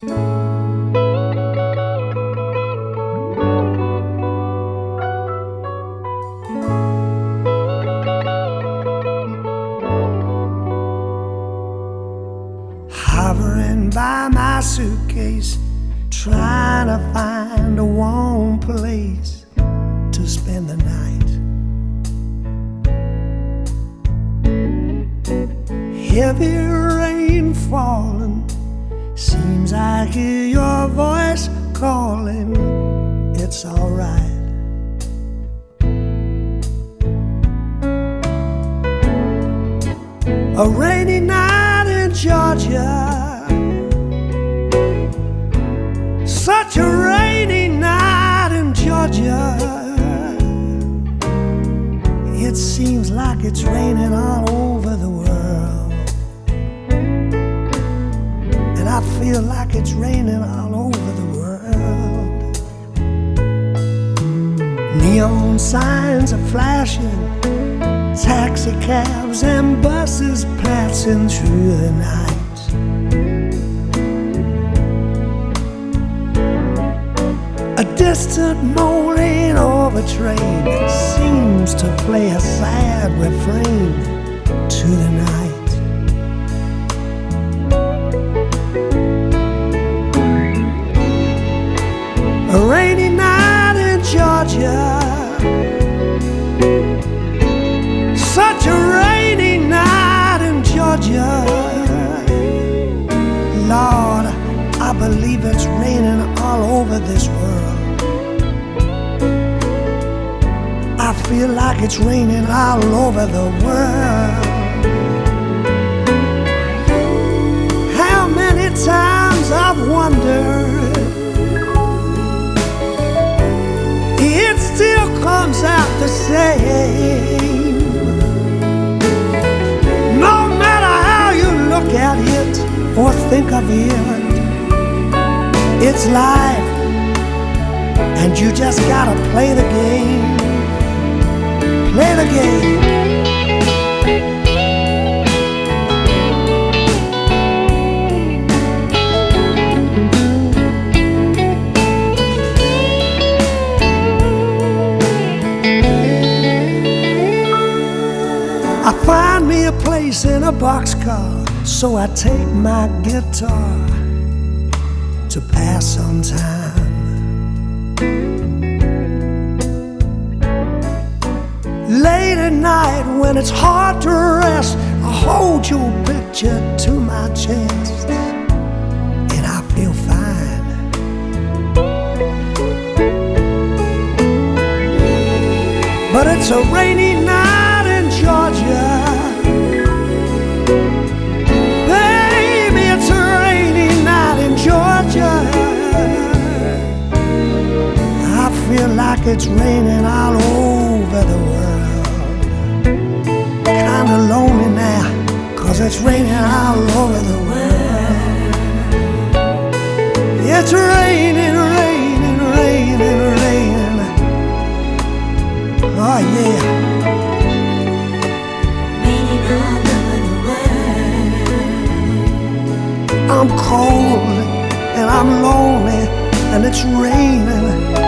Hovering by my suitcase, trying to find a warm place to spend the night. Heavy rain falling, seems I hear your voice calling. It's alright. A rainy night in Georgia. Such a rainy night in Georgia. It seems like it's raining all over feel like it's raining all over the world. Neon signs are flashing taxi cabs and buses passing through the night. A distant moaning of a train seems to play a sad refrain to the night. Over this world. I feel like it's raining all over the world. How many times I've wondered, it still comes out the same. No matter how you look at it or think of it, it's life, and you just gotta play the game. Play the game. I find me a place in a boxcar, so I take my guitar to pass some time. At night when it's hard to rest, I hold your picture to my chest and I feel fine. But it's a rainy night in Georgia. Baby, it's a rainy night in Georgia. I feel like it's raining all over the world. Kinda lonely now, cause it's raining all over the world. It's raining, raining, raining, raining. Oh, yeah. Raining all over the world. I'm cold and I'm lonely and it's raining.